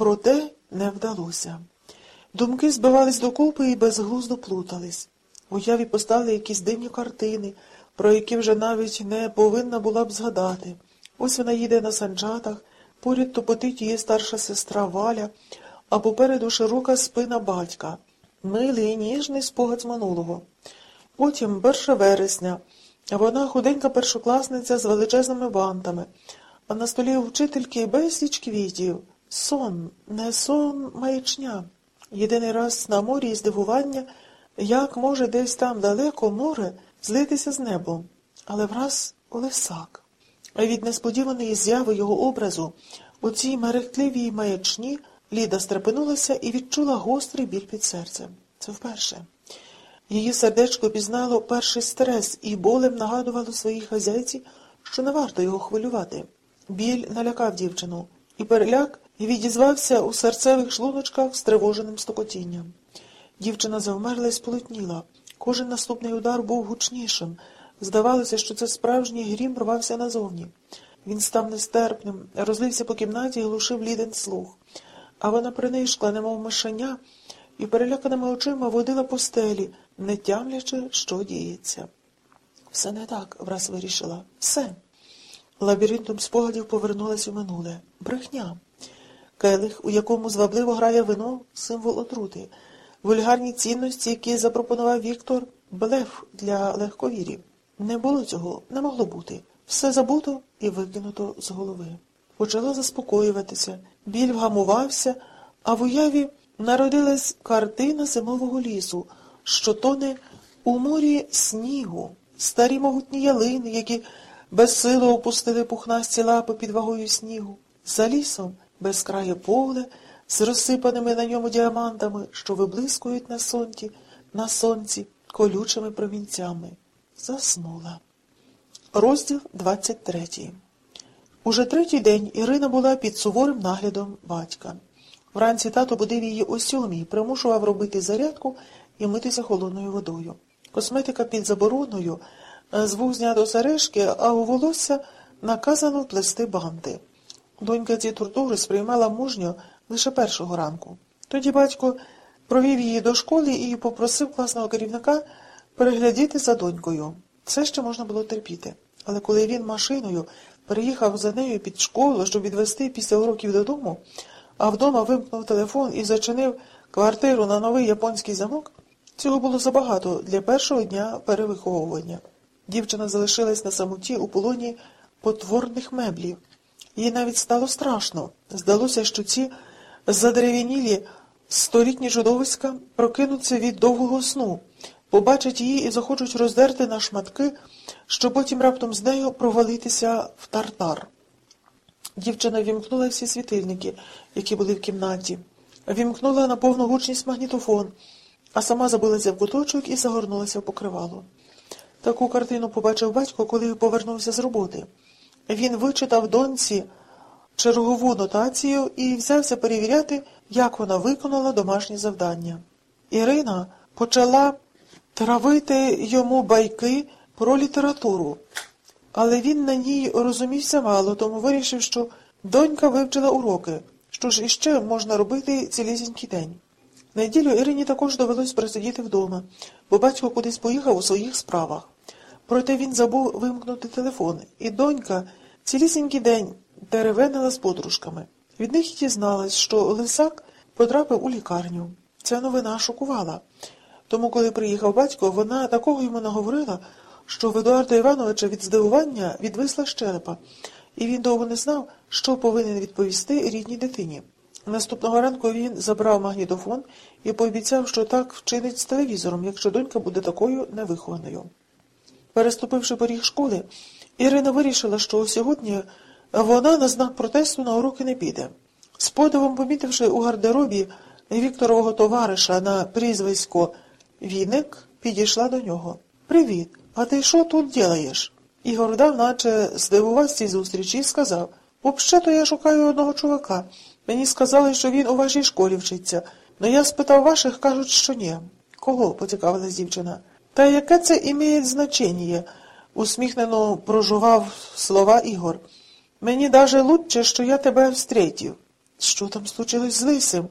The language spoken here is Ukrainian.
Проте не вдалося. Думки збивались докупи і безглуздо плутались. Уяві постали якісь дивні картини, про які вже навіть не повинна була б згадати. Ось вона їде на санчатах, поряд топотить її старша сестра Валя, а попереду широка спина батька. Милий і ніжний спогад з минулого. Потім 1 вересня. Вона худенька першокласниця з величезними бантами, а на столі у вчительки безліч квітів. Сон, не сон, маячня. Єдиний раз на морі і здивування, як може десь там далеко море злитися з небом, але враз лисак. А від несподіваної зяви його образу у цій мерехтливій маячні Ліда стрепенулася і відчула гострий біль під серцем. Це вперше. Її сердечко пізнало перший стрес і болем нагадувало своїй хазяйці, що не варто його хвилювати. Біль налякав дівчину, і переляк відізвався у серцевих шлуночках стривоженим стокотінням. Дівчина завмерла і сполотніла. Кожен наступний удар був гучнішим. Здавалося, що це справжній грім рвався назовні. Він став нестерпним, розлився по кімнаті і глушив ліден слух. А вона принишкла, немов мишеня, і переляканими очима водила по стелі, не тямлячи, що діється. Все не так, враз вирішила. Все. Лабіринтом спогадів повернулась у минуле. Брехня. Келих, у якому звабливо грає вино, символ отрути. Вульгарні цінності, які запропонував Віктор, блеф для легковірів. Не було цього, не могло бути. Все забуто і викинуто з голови. Почала заспокоюватися, біль вгамувався, а в уяві народилась картина зимового лісу, що тоне у морі снігу, старі могутні ялини, які безсило опустили пухнасті лапи під вагою снігу. За лісом безкрає поле з розсипаними на ньому діамантами, що виблискують на сонці, на сонці колючими промінцями. Заснула. Розділ 23 Уже третій день Ірина була під суворим наглядом батька. Вранці тато будив її о сьомій, примушував робити зарядку і митися холодною водою. Косметика під забороною, з вух знято сережки, а у волосся наказано вплести банти. Донька ці тортури сприймала мужньо лише першого ранку. Тоді батько провів її до школи і попросив класного керівника переглядіти за донькою. Це ще можна було терпіти. Але коли він машиною переїхав за нею під школу, щоб відвести після уроків додому, а вдома вимкнув телефон і зачинив квартиру на новий японський замок, цього було забагато для першого дня перевиховування. Дівчина залишилась на самоті у полоні потворних меблів. Їй навіть стало страшно. Здалося, що ці задерев'янілі столітні чудовиська прокинуться від довгого сну, побачать її і захочуть роздерти на шматки, щоб потім раптом з нею провалитися в тартар. Дівчина вімкнула всі світильники, які були в кімнаті, вімкнула на повну гучність магнітофон, а сама забилася в куточок і загорнулася в покривало. Таку картину побачив батько, коли повернувся з роботи. Він вичитав доньці чергову нотацію і взявся перевіряти, як вона виконала домашні завдання. Ірина почала травити йому байки про літературу, але він на ній розумівся мало, тому вирішив, що донька вивчила уроки, що ж іще можна робити цілісінький день. Неділю Ірині також довелось просидіти вдома, бо батько кудись поїхав у своїх справах. Проте він забув вимкнути телефон, і донька цілісінький день теревенила з подружками. Від них і дізналась, що Лисак потрапив у лікарню. Ця новина шокувала. Тому, коли приїхав батько, вона такого йому наговорила, що в Едуарда Івановича від здивування відвисла щелепа, і він довго не знав, що повинен відповісти рідній дитині. Наступного ранку він забрав магнітофон і пообіцяв, що так вчинить з телевізором, якщо донька буде такою невихованою. Переступивши поріг школи, Ірина вирішила, що сьогодні вона на знак протесту на уроки не піде. З подивом помітивши у гардеробі Вікторового товариша на прізвисько Віник, підійшла до нього. Привіт, а ти що тут ділаєш? Ігор дав, наче здивувався цій зустрічі, і сказав Взагалі-то я шукаю одного чувака. Мені сказали, що він у вашій школі вчиться. Но я спитав ваших, кажуть, що ні. Кого? поцікавилась дівчина. Та яке це імеє значення? Усміхнено прожував слова Ігор. Мені даже лучше, що я тебе встретив. Що там случилось з лисем?